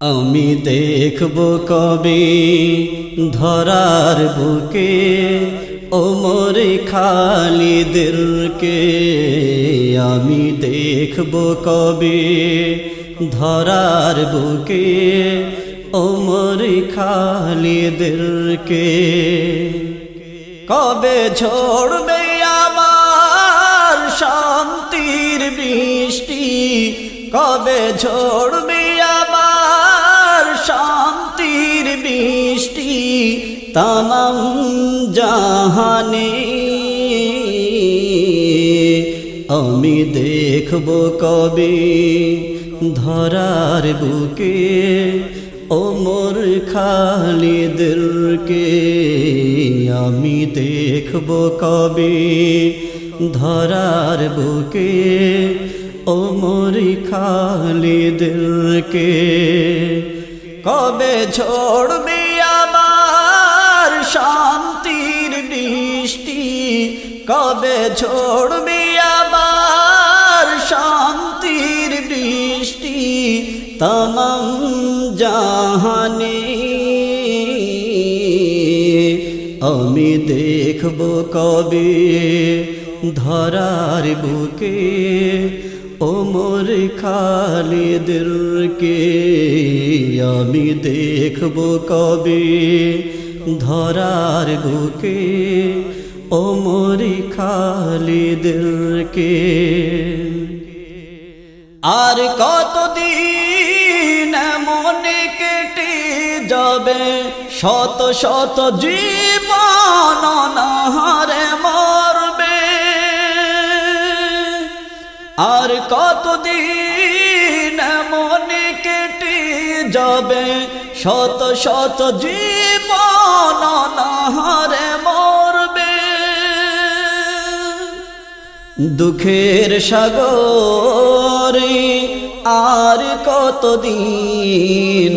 আমি দেখব কবে ধরার বুকে ওমর খালিদেরকে আমি দেখব কবে ধরার বুকে ওমর খালিদেরকে কবে ঝড়বে আমার শান্তির বৃষ্টি? কবে ঝড়বে তামাম জাহানে, আমি দেখব কবে ধরার বুকে, ওমর খালিদকে আমি দেখব কবে ধরার বুকে, ওমর খালিদকে। কবে ঝড়বে কবে ঝড়বে আবার শান্তির বৃষ্টি? তমাম জাহানে আমি দেখব কবে ধরার বুকে ওমর খালিদকে আমি দেখব কবে ধরার বুকে ওমর খালিদকে। আর কতদিন মনে কেটে যাবে, শত শত জীবন নাহারে মরবে। আর কতদিন মনে কেটে যাবে, শত শত জীবন নাহারে মরবে। দুঃখের সাগরে আর কতদিন?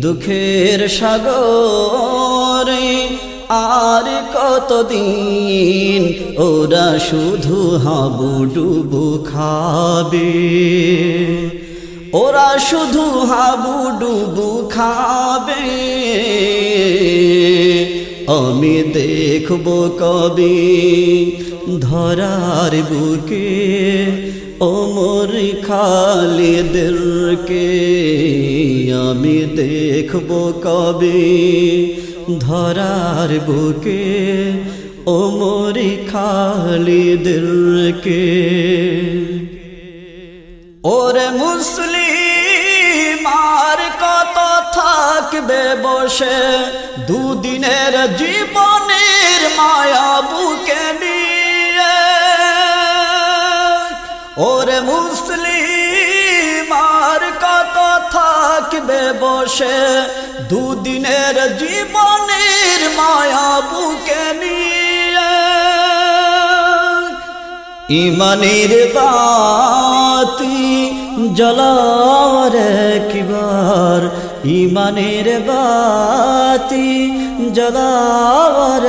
দুঃখের সাগরে আর কতদিন? ওরা শুধু হাবুডুবু খাবে। ওরা শুধু হাবুডুবু খাবে। আমি দেখব কবে ধরার বুকে ওমর খালিদকে। আমি দেখব কবে ধরার বুকে ওমর খালিদকে। ওরে মুসলিম, আর কত থাকবে বসে? দুদিনের জীবনের মায়া বুকে নিয়ে। ওরে মুসলিম, আর কত থাকবে বসে? দুদিনের জীবনের মায়া বুকে নিয়ে। ইমানের বাতি জলার কিবার ইমানের বাতি জলার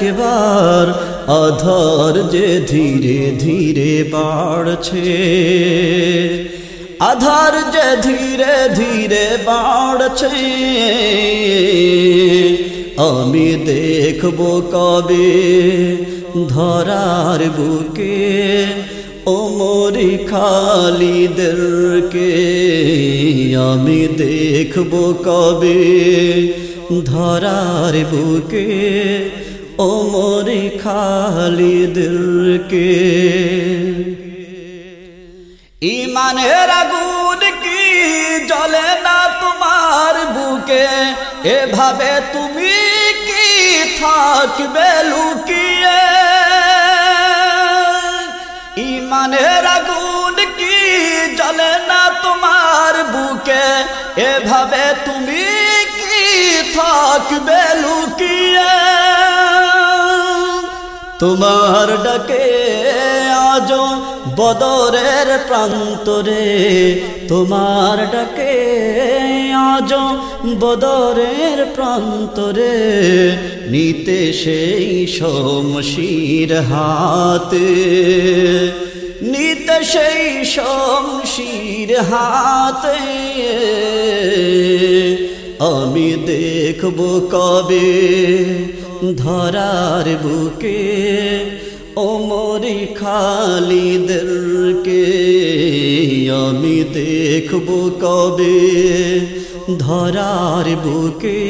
কিবার অধর যে ধীরে ধীরে বাড়ছে, আধার যে ধীরে ধীরে বাড়ছে। আমি দেখব কবে ধরার বুকে ওমরি খালিদেরকে। আমি দেখব কবে ধরার বুকে ওমরি খালিদেরকে। ইমানের আগুন কি জ্বলে না তোমার? বুকে এভাবে তুমি কি থাকবে লুকিয়ে? ইমানের আগুন কি জ্বলে না তোমার বুকে? এভাবে তুমি কি থাকবে লুকিয়ে? তোমার ডাকে আজ বদরের প্রান্তরে, তোমার ডাকে আজ বদরের প্রান্তরে নিতে সেই শমশির হাতে। নিতে সেই শমশির হাতে। আমি দেখব কবে ধরার বুকে ওমরি খালিদেরকে আমি দেখব কবে ধরার বুকে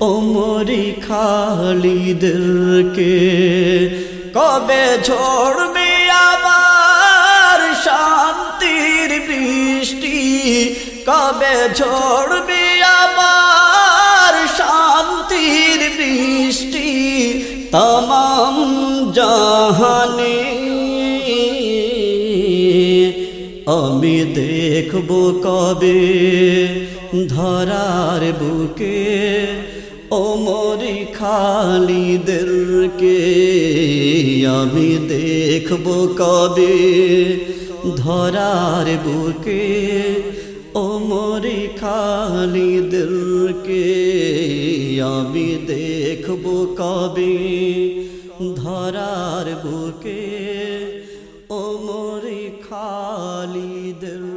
ওমরি খালিদেরকে কবে ঝড়বে আবার শান্তির বৃষ্টি, কবে ঝড়বে আবার শান্তির বৃষ্টি, তমাম জাহানে। আমি দেখব কবে ধরার বুকে ওমরি খালিদেরকে আমি দেখব কবে? ধরার বুকে ওমরি খালিদেরকে আমি দেখব কবে? ধরার বুকে ওমরি খালিদেরকে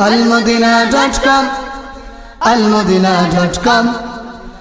almudina.com almudina.com